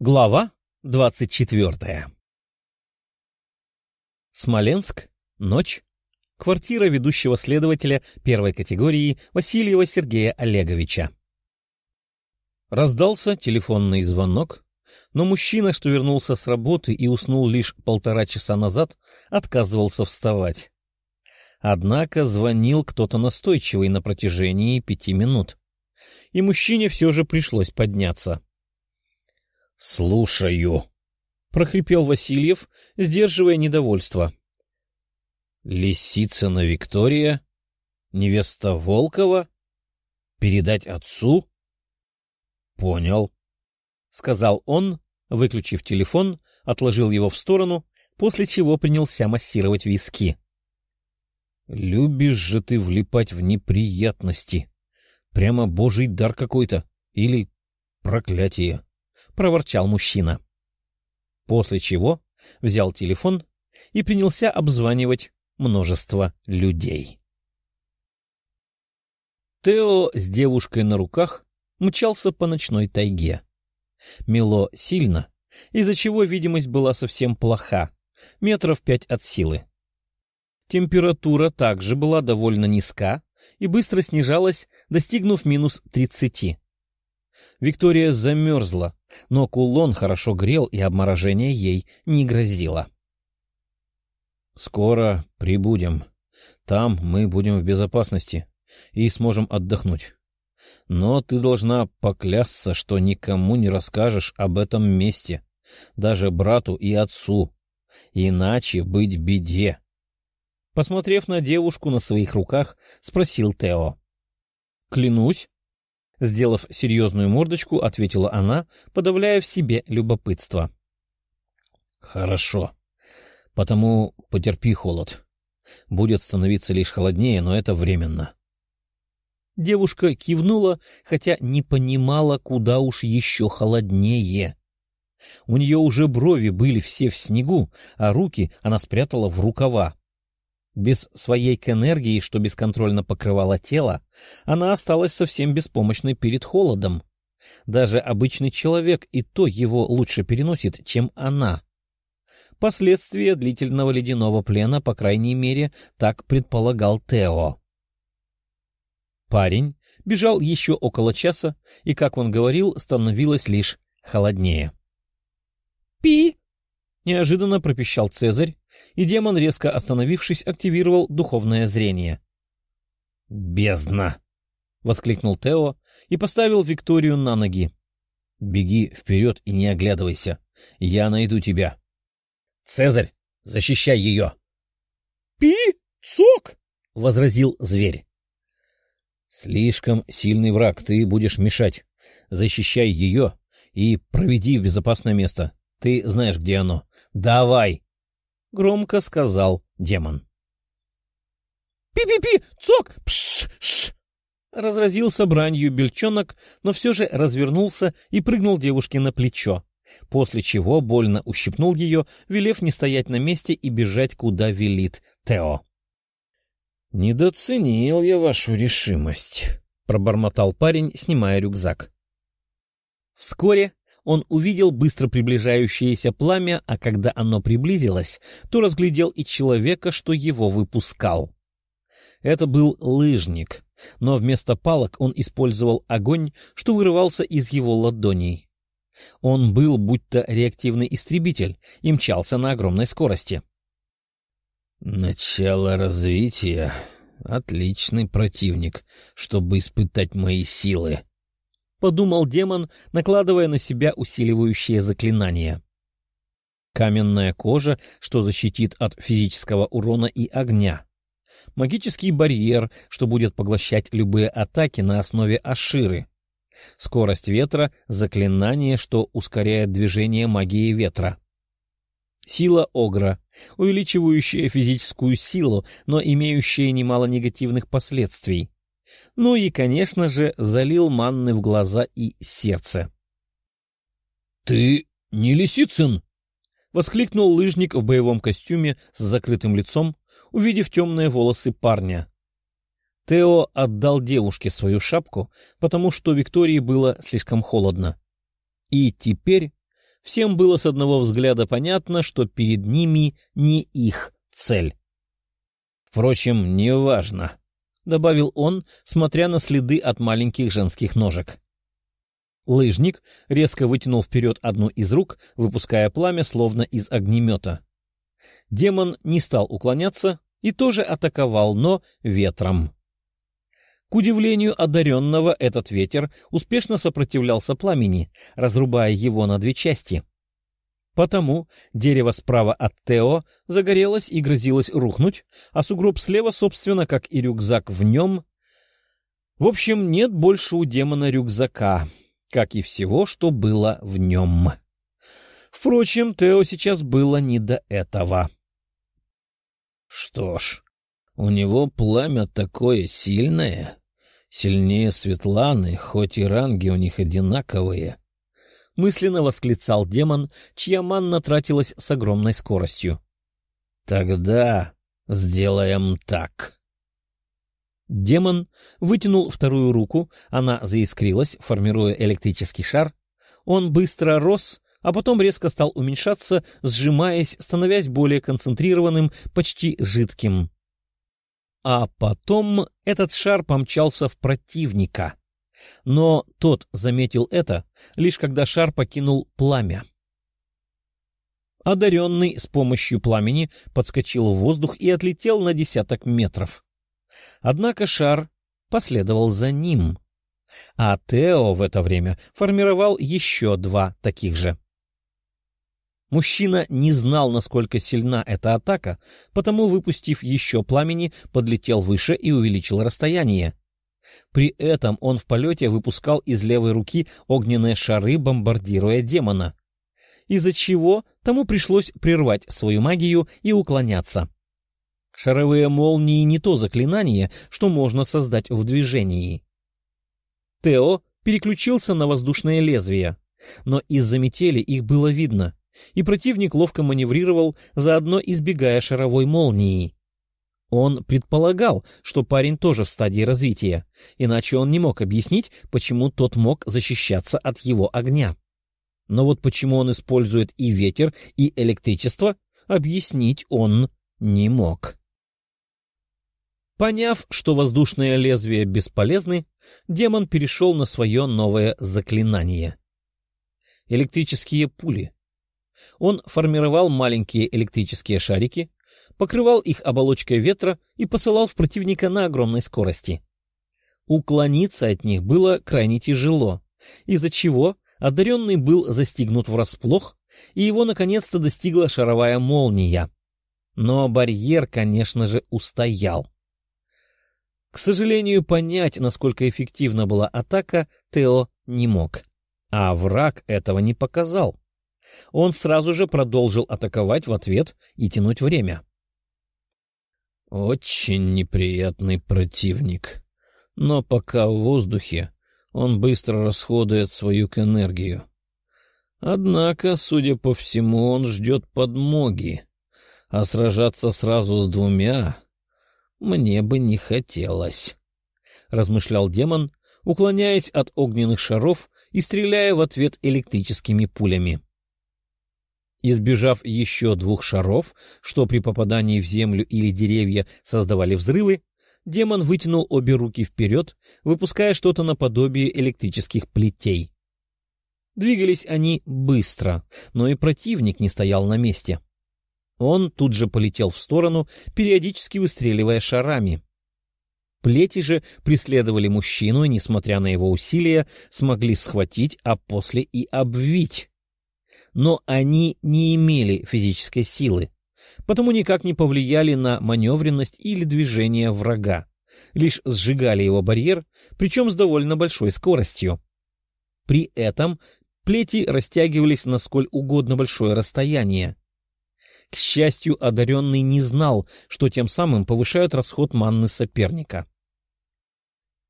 Глава двадцать четвертая Смоленск. Ночь. Квартира ведущего следователя первой категории Васильева Сергея Олеговича. Раздался телефонный звонок, но мужчина, что вернулся с работы и уснул лишь полтора часа назад, отказывался вставать. Однако звонил кто-то настойчивый на протяжении пяти минут, и мужчине все же пришлось подняться. — Слушаю, — прохрипел Васильев, сдерживая недовольство. — Лисицына Виктория? Невеста Волкова? Передать отцу? — Понял, — сказал он, выключив телефон, отложил его в сторону, после чего принялся массировать виски. — Любишь же ты влипать в неприятности. Прямо божий дар какой-то. Или проклятие, — проворчал мужчина. — после чего взял телефон и принялся обзванивать множество людей. Тео с девушкой на руках мчался по ночной тайге. Мело сильно, из-за чего видимость была совсем плоха, метров пять от силы. Температура также была довольно низка и быстро снижалась, достигнув минус тридцати. Виктория замерзла, но кулон хорошо грел, и обморожение ей не грозило. — Скоро прибудем. Там мы будем в безопасности и сможем отдохнуть. Но ты должна поклясться, что никому не расскажешь об этом месте, даже брату и отцу, иначе быть беде. Посмотрев на девушку на своих руках, спросил Тео. — Клянусь, Сделав серьезную мордочку, ответила она, подавляя в себе любопытство. — Хорошо. Потому потерпи холод. Будет становиться лишь холоднее, но это временно. Девушка кивнула, хотя не понимала, куда уж еще холоднее. У нее уже брови были все в снегу, а руки она спрятала в рукава. Без своей к-энергии, что бесконтрольно покрывало тело, она осталась совсем беспомощной перед холодом. Даже обычный человек и то его лучше переносит, чем она. Последствия длительного ледяного плена, по крайней мере, так предполагал Тео. Парень бежал еще около часа, и, как он говорил, становилось лишь холоднее. «Пи!» — неожиданно пропищал Цезарь, и демон, резко остановившись, активировал духовное зрение. «Бездна!» — воскликнул Тео и поставил Викторию на ноги. «Беги вперед и не оглядывайся. Я найду тебя. Цезарь, защищай ее!» «Пи! Цок!» — возразил зверь. «Слишком сильный враг, ты будешь мешать. Защищай ее и проведи в безопасное место. Ты знаешь, где оно. Давай!» — громко сказал демон. «Пи-пи-пи! Цок! Пш-ш!» Разразился бранью бельчонок, но все же развернулся и прыгнул девушке на плечо, после чего больно ущипнул ее, велев не стоять на месте и бежать, куда велит Тео. «Недооценил я вашу решимость», — пробормотал парень, снимая рюкзак. Вскоре он увидел быстро приближающееся пламя, а когда оно приблизилось, то разглядел и человека, что его выпускал. Это был лыжник, но вместо палок он использовал огонь, что вырывался из его ладоней. Он был будто реактивный истребитель и мчался на огромной скорости. «Начало развития. Отличный противник, чтобы испытать мои силы», — подумал демон, накладывая на себя усиливающее заклинание. Каменная кожа, что защитит от физического урона и огня. Магический барьер, что будет поглощать любые атаки на основе Аширы. Скорость ветра — заклинание, что ускоряет движение магии ветра. Сила Огра, увеличивающая физическую силу, но имеющая немало негативных последствий. Ну и, конечно же, залил манны в глаза и сердце. — Ты не Лисицын? — воскликнул лыжник в боевом костюме с закрытым лицом, увидев темные волосы парня. Тео отдал девушке свою шапку, потому что Виктории было слишком холодно. И теперь всем было с одного взгляда понятно, что перед ними не их цель. «Впрочем, неважно», — добавил он, смотря на следы от маленьких женских ножек. Лыжник резко вытянул вперед одну из рук, выпуская пламя, словно из огнемета. Демон не стал уклоняться и тоже атаковал, но ветром. К удивлению одаренного, этот ветер успешно сопротивлялся пламени, разрубая его на две части. Потому дерево справа от Тео загорелось и грозилось рухнуть, а сугроб слева, собственно, как и рюкзак в нем. В общем, нет больше у демона рюкзака, как и всего, что было в нем. Впрочем, Тео сейчас было не до этого. Что ж, у него пламя такое сильное, сильнее Светланы, хоть и ранги у них одинаковые. Мысленно восклицал демон, чья манна тратилась с огромной скоростью. Тогда сделаем так. Демон вытянул вторую руку, она заискрилась, формируя электрический шар. Он быстро рос, а потом резко стал уменьшаться, сжимаясь, становясь более концентрированным, почти жидким. А потом этот шар помчался в противника. Но тот заметил это, лишь когда шар покинул пламя. Одаренный с помощью пламени подскочил в воздух и отлетел на десяток метров. Однако шар последовал за ним, а Тео в это время формировал еще два таких же. Мужчина не знал, насколько сильна эта атака, потому, выпустив еще пламени, подлетел выше и увеличил расстояние. При этом он в полете выпускал из левой руки огненные шары, бомбардируя демона. Из-за чего тому пришлось прервать свою магию и уклоняться. Шаровые молнии не то заклинание, что можно создать в движении. Тео переключился на воздушное лезвие, но из-за метели их было видно, и противник ловко маневрировал, заодно избегая шаровой молнии. Он предполагал, что парень тоже в стадии развития, иначе он не мог объяснить, почему тот мог защищаться от его огня. Но вот почему он использует и ветер, и электричество, объяснить он не мог. Поняв, что воздушные лезвия бесполезны, демон перешел на свое новое заклинание. Электрические пули — он формировал маленькие электрические шарики, покрывал их оболочкой ветра и посылал в противника на огромной скорости. Уклониться от них было крайне тяжело, из-за чего одаренный был застигнут врасплох, и его наконец-то достигла шаровая молния. Но барьер, конечно же, устоял. К сожалению, понять, насколько эффективна была атака, Тео не мог. А враг этого не показал он сразу же продолжил атаковать в ответ и тянуть время. «Очень неприятный противник. Но пока в воздухе, он быстро расходует свою энергию. Однако, судя по всему, он ждет подмоги, а сражаться сразу с двумя мне бы не хотелось», — размышлял демон, уклоняясь от огненных шаров и стреляя в ответ электрическими пулями. Избежав еще двух шаров, что при попадании в землю или деревья создавали взрывы, демон вытянул обе руки вперед, выпуская что-то наподобие электрических плетей. Двигались они быстро, но и противник не стоял на месте. Он тут же полетел в сторону, периодически выстреливая шарами. Плети же преследовали мужчину и, несмотря на его усилия, смогли схватить, а после и обвить но они не имели физической силы, потому никак не повлияли на маневренность или движение врага, лишь сжигали его барьер, причем с довольно большой скоростью. При этом плети растягивались на сколь угодно большое расстояние. К счастью, одаренный не знал, что тем самым повышают расход манны соперника.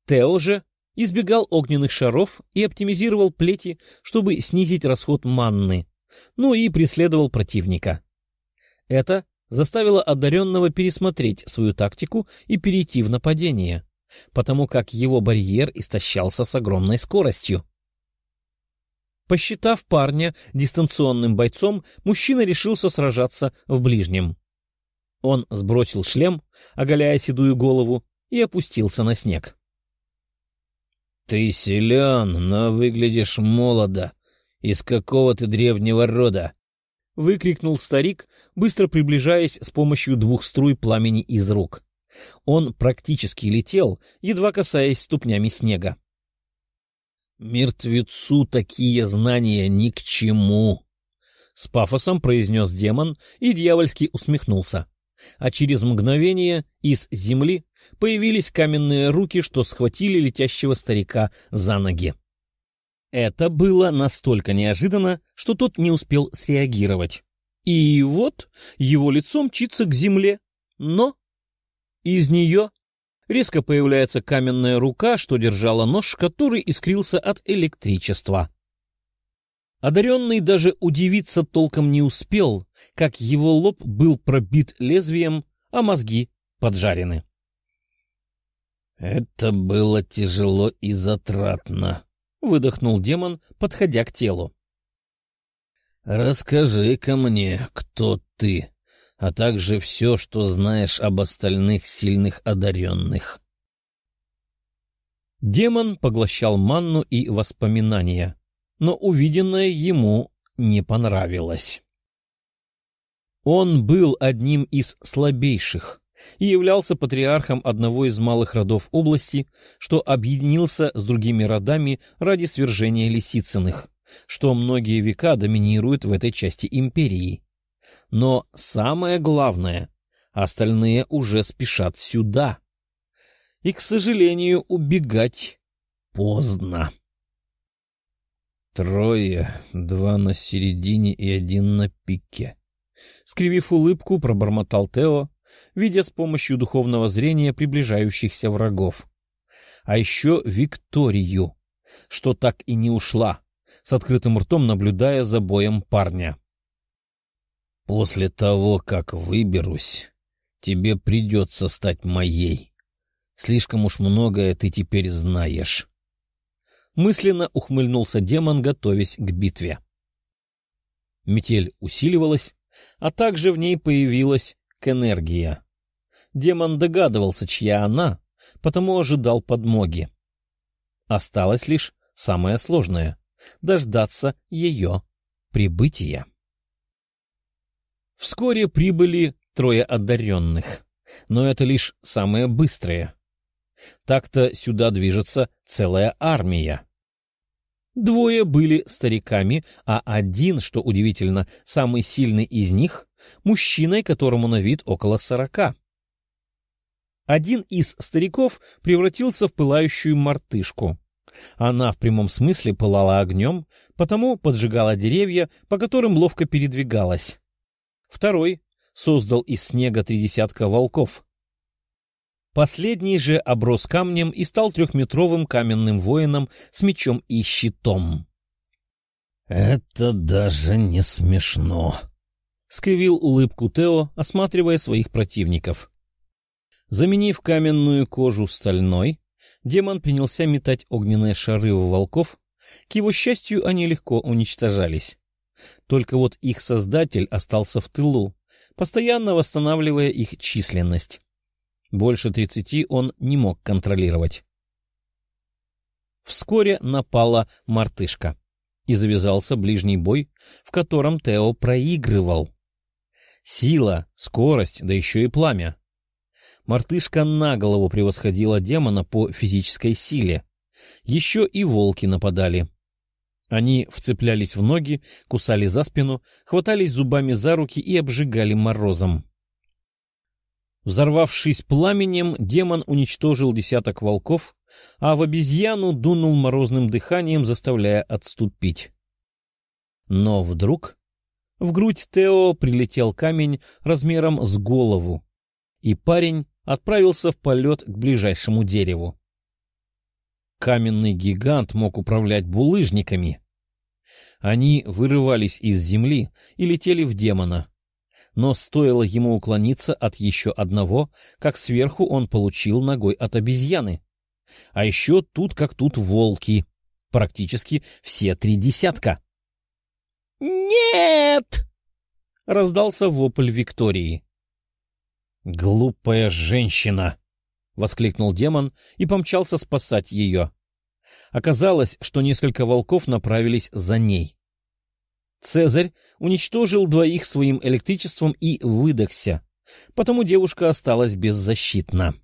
Тео же избегал огненных шаров и оптимизировал плети, чтобы снизить расход манны, ну и преследовал противника. Это заставило одаренного пересмотреть свою тактику и перейти в нападение, потому как его барьер истощался с огромной скоростью. Посчитав парня дистанционным бойцом, мужчина решился сражаться в ближнем. Он сбросил шлем, оголяя седую голову, и опустился на снег. — Ты силен, но выглядишь молодо. Из какого ты древнего рода? — выкрикнул старик, быстро приближаясь с помощью двух струй пламени из рук. Он практически летел, едва касаясь ступнями снега. «Мертвецу такие знания ни к чему!» С пафосом произнес демон и дьявольски усмехнулся. А через мгновение из земли появились каменные руки, что схватили летящего старика за ноги. Это было настолько неожиданно, что тот не успел среагировать. И вот его лицо мчится к земле, но из нее резко появляется каменная рука, что держала нож, который искрился от электричества. Одаренный даже удивиться толком не успел, как его лоб был пробит лезвием, а мозги поджарены. «Это было тяжело и затратно», — выдохнул демон, подходя к телу. «Расскажи-ка мне, кто ты?» а также все, что знаешь об остальных сильных одаренных. Демон поглощал манну и воспоминания, но увиденное ему не понравилось. Он был одним из слабейших и являлся патриархом одного из малых родов области, что объединился с другими родами ради свержения Лисицыных, что многие века доминирует в этой части империи. Но самое главное, остальные уже спешат сюда. И, к сожалению, убегать поздно. Трое, два на середине и один на пике. Скривив улыбку, пробормотал Тео, видя с помощью духовного зрения приближающихся врагов. А еще Викторию, что так и не ушла, с открытым ртом наблюдая за боем парня. После того, как выберусь, тебе придется стать моей. Слишком уж многое ты теперь знаешь. Мысленно ухмыльнулся демон, готовясь к битве. Метель усиливалась, а также в ней появилась кэнергия. Демон догадывался, чья она, потому ожидал подмоги. Осталось лишь самое сложное — дождаться ее прибытия. Вскоре прибыли трое одаренных, но это лишь самые быстрые. Так-то сюда движется целая армия. Двое были стариками, а один, что удивительно, самый сильный из них — мужчиной, которому на вид около сорока. Один из стариков превратился в пылающую мартышку. Она в прямом смысле пылала огнем, потому поджигала деревья, по которым ловко передвигалась. Второй создал из снега три десятка волков. Последний же оброс камнем и стал трехметровым каменным воином с мечом и щитом. — Это даже не смешно, — скривил улыбку Тео, осматривая своих противников. Заменив каменную кожу стальной, демон принялся метать огненные шары в волков. К его счастью, они легко уничтожались. Только вот их создатель остался в тылу, постоянно восстанавливая их численность. Больше тридцати он не мог контролировать. Вскоре напала мартышка, и завязался ближний бой, в котором Тео проигрывал. Сила, скорость, да еще и пламя. Мартышка на голову превосходила демона по физической силе. Еще и волки нападали. Они вцеплялись в ноги, кусали за спину, хватались зубами за руки и обжигали морозом. Взорвавшись пламенем, демон уничтожил десяток волков, а в обезьяну дунул морозным дыханием, заставляя отступить. Но вдруг в грудь Тео прилетел камень размером с голову, и парень отправился в полет к ближайшему дереву. Каменный гигант мог управлять булыжниками. Они вырывались из земли и летели в демона. Но стоило ему уклониться от еще одного, как сверху он получил ногой от обезьяны. А еще тут как тут волки. практически все три десятка. «Нет!» — раздался вопль Виктории. «Глупая женщина!» — воскликнул демон и помчался спасать ее. Оказалось, что несколько волков направились за ней. Цезарь уничтожил двоих своим электричеством и выдохся, потому девушка осталась беззащитна.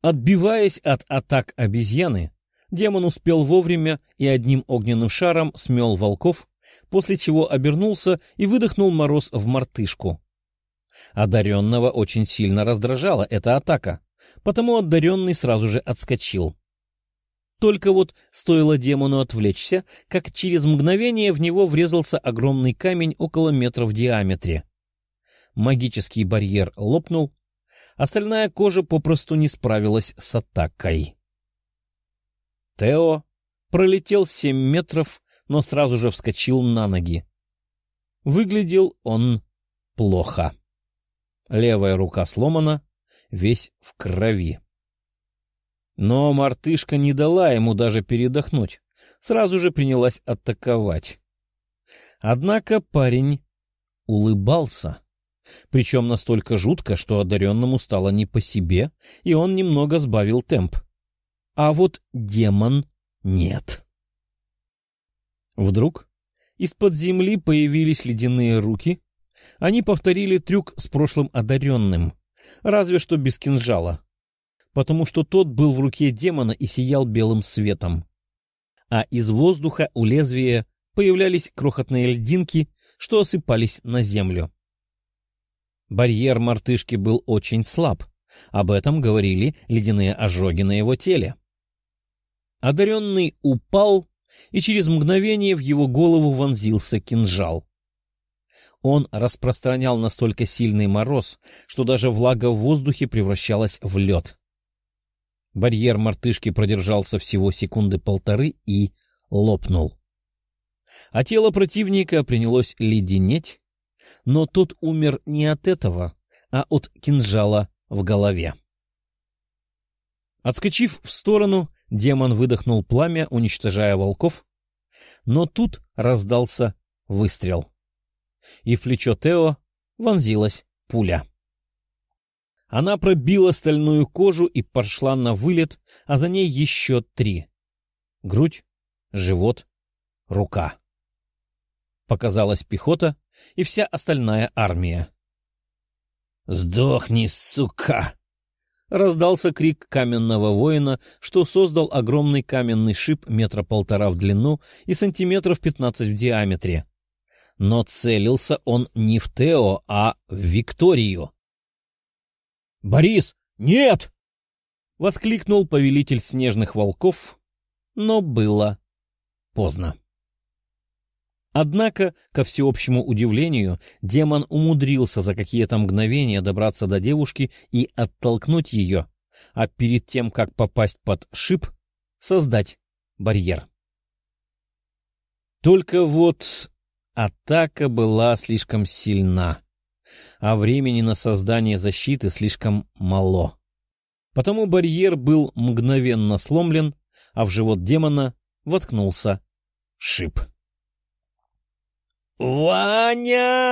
Отбиваясь от атак обезьяны, демон успел вовремя и одним огненным шаром смел волков, после чего обернулся и выдохнул мороз в мартышку. Одаренного очень сильно раздражала эта атака, потому одаренный сразу же отскочил. Только вот стоило демону отвлечься, как через мгновение в него врезался огромный камень около метра в диаметре. Магический барьер лопнул, остальная кожа попросту не справилась с атакой. Тео пролетел семь метров, но сразу же вскочил на ноги. Выглядел он плохо. Левая рука сломана, весь в крови. Но мартышка не дала ему даже передохнуть, сразу же принялась атаковать. Однако парень улыбался. Причем настолько жутко, что одаренному стало не по себе, и он немного сбавил темп. А вот демон нет. Вдруг из-под земли появились ледяные руки. Они повторили трюк с прошлым одаренным, разве что без кинжала потому что тот был в руке демона и сиял белым светом. А из воздуха у лезвия появлялись крохотные льдинки, что осыпались на землю. Барьер мартышки был очень слаб. Об этом говорили ледяные ожоги на его теле. Одаренный упал, и через мгновение в его голову вонзился кинжал. Он распространял настолько сильный мороз, что даже влага в воздухе превращалась в лед. Барьер мартышки продержался всего секунды полторы и лопнул. А тело противника принялось леденеть, но тот умер не от этого, а от кинжала в голове. Отскочив в сторону, демон выдохнул пламя, уничтожая волков, но тут раздался выстрел. И в плечо Тео вонзилась пуля. Она пробила стальную кожу и пошла на вылет, а за ней еще три. Грудь, живот, рука. Показалась пехота и вся остальная армия. «Сдохни, сука!» — раздался крик каменного воина, что создал огромный каменный шип метра полтора в длину и сантиметров пятнадцать в диаметре. Но целился он не в Тео, а в Викторию. «Борис, нет!» — воскликнул повелитель снежных волков, но было поздно. Однако, ко всеобщему удивлению, демон умудрился за какие-то мгновения добраться до девушки и оттолкнуть ее, а перед тем, как попасть под шип, создать барьер. Только вот атака была слишком сильна а времени на создание защиты слишком мало. Потому барьер был мгновенно сломлен, а в живот демона воткнулся шип. «Ваня!»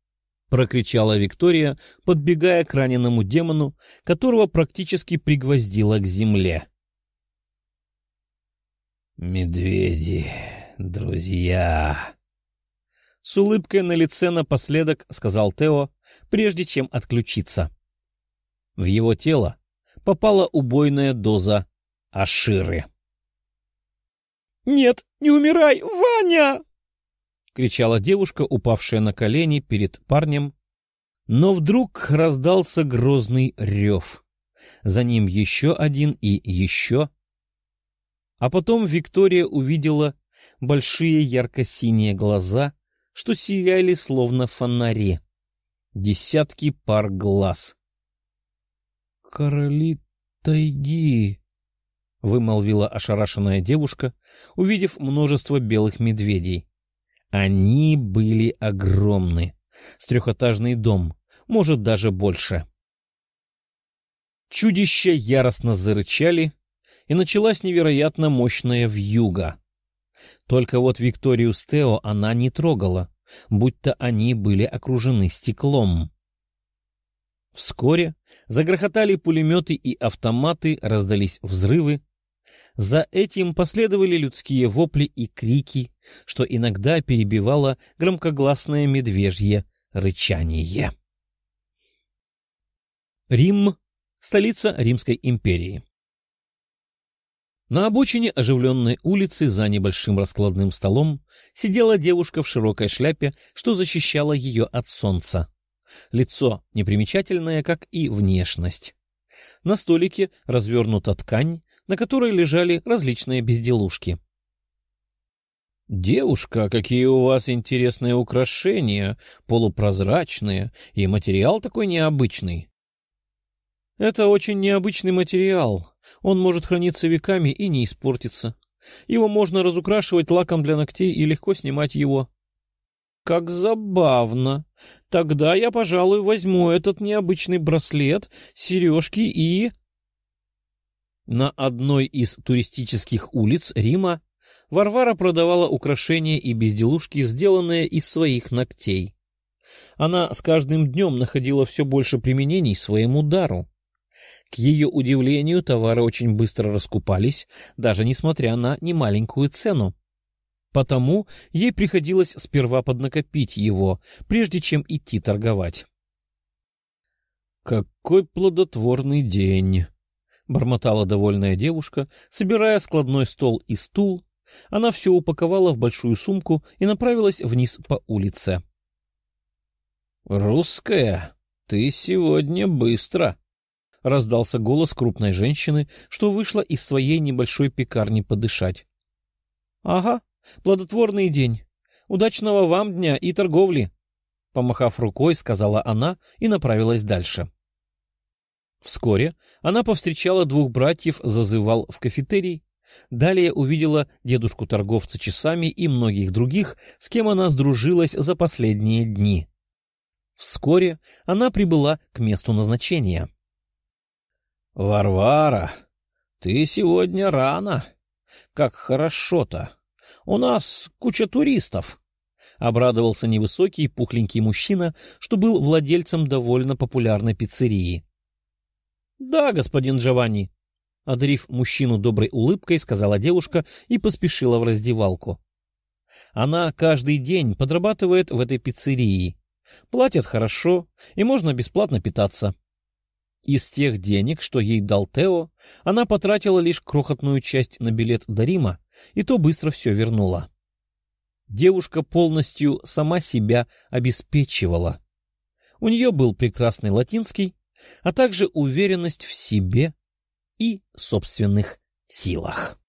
— прокричала Виктория, подбегая к раненому демону, которого практически пригвоздила к земле. «Медведи, друзья!» С улыбкой на лице напоследок сказал Тео, прежде чем отключиться. В его тело попала убойная доза Аширы. «Нет, не умирай, Ваня!» — кричала девушка, упавшая на колени перед парнем. Но вдруг раздался грозный рев. За ним еще один и еще. А потом Виктория увидела большие ярко-синие глаза что сияли словно фонари. Десятки пар глаз. — Короли тайги! — вымолвила ошарашенная девушка, увидев множество белых медведей. Они были огромны. С трехэтажный дом, может, даже больше. Чудища яростно зарычали, и началась невероятно мощная вьюга. Только вот Викторию с Тео она не трогала, будто они были окружены стеклом. Вскоре загрохотали пулеметы и автоматы, раздались взрывы. За этим последовали людские вопли и крики, что иногда перебивало громкогласное медвежье рычание. Рим — столица Римской империи. На обочине оживленной улицы за небольшим раскладным столом сидела девушка в широкой шляпе, что защищало ее от солнца. Лицо непримечательное, как и внешность. На столике развернута ткань, на которой лежали различные безделушки. — Девушка, какие у вас интересные украшения, полупрозрачные, и материал такой необычный. — Это очень необычный материал, он может храниться веками и не испортиться. Его можно разукрашивать лаком для ногтей и легко снимать его. Как забавно. Тогда я, пожалуй, возьму этот необычный браслет, сережки и... На одной из туристических улиц Рима Варвара продавала украшения и безделушки, сделанные из своих ногтей. Она с каждым днем находила все больше применений своему дару. К ее удивлению, товары очень быстро раскупались, даже несмотря на немаленькую цену. Потому ей приходилось сперва поднакопить его, прежде чем идти торговать. «Какой плодотворный день!» — бормотала довольная девушка, собирая складной стол и стул. Она все упаковала в большую сумку и направилась вниз по улице. «Русская, ты сегодня быстро!» — раздался голос крупной женщины, что вышла из своей небольшой пекарни подышать. — Ага, плодотворный день. Удачного вам дня и торговли! — помахав рукой, сказала она и направилась дальше. Вскоре она повстречала двух братьев, зазывал в кафетерий, далее увидела дедушку-торговца часами и многих других, с кем она сдружилась за последние дни. Вскоре она прибыла к месту назначения — Варвара, ты сегодня рано. Как хорошо-то. У нас куча туристов. Обрадовался невысокий пухленький мужчина, что был владельцем довольно популярной пиццерии. — Да, господин Джованни, — одарив мужчину доброй улыбкой, сказала девушка и поспешила в раздевалку. Она каждый день подрабатывает в этой пиццерии. Платят хорошо, и можно бесплатно питаться. Из тех денег, что ей дал Тео, она потратила лишь крохотную часть на билет до Рима, и то быстро все вернула. Девушка полностью сама себя обеспечивала. У нее был прекрасный латинский, а также уверенность в себе и собственных силах.